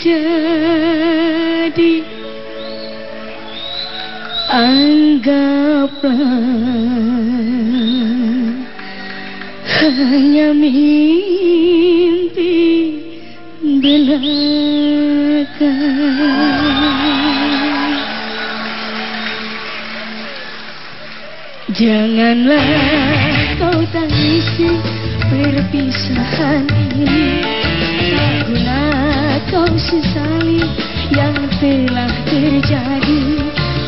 terjadi. Anggaplah hanya mimpi belaka. Janganlah kau tangisi perpisahan ini. Tak guna kau sesali yang telah terjadi.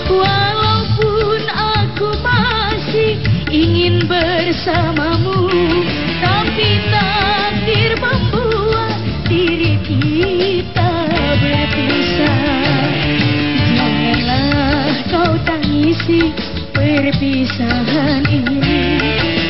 Walaupun aku masih ingin bersamamu Tapi takdir membuat diri kita berpisah. Janganlah kau tangisi perpisahan ini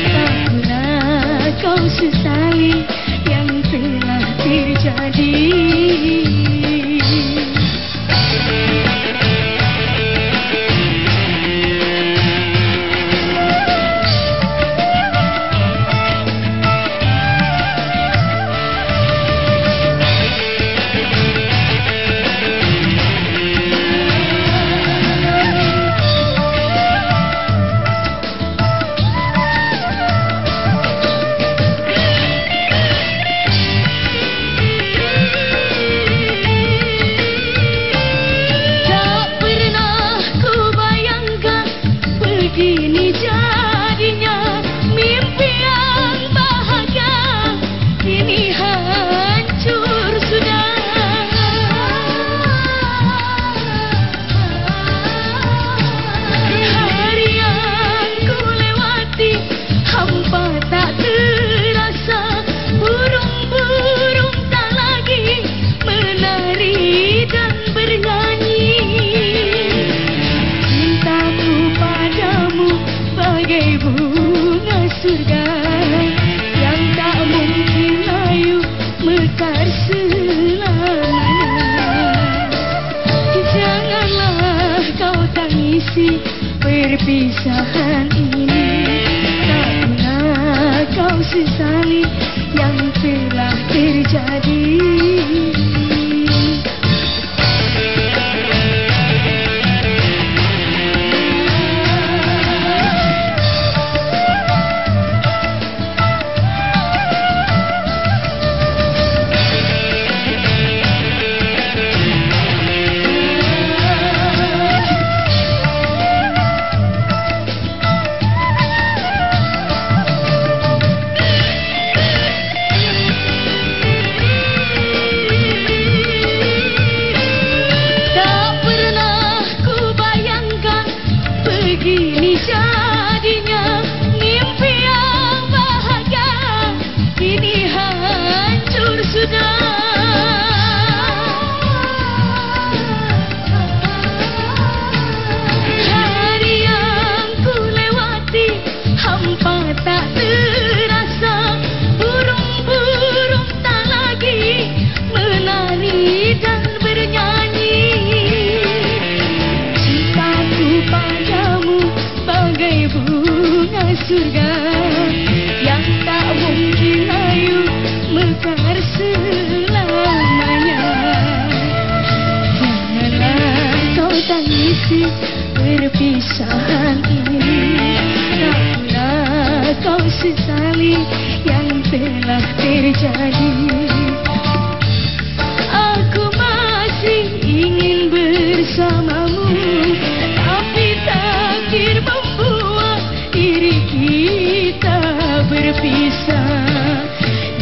surga yang tak mungkin layu mekar selamanya. Janganlah kau tangisi perpisahan ini. Tak guna kau sesali yang surga yang tak mungkin layu mekar selamanya. Janganlah kau tangisi perpisahan sesali yang telah terjadi. Aku masih ingin bersamamu Tapi takdir membuat diri kita berpisah.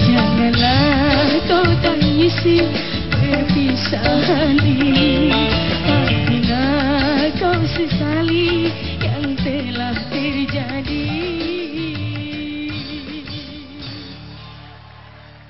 Janganlah kau tangisi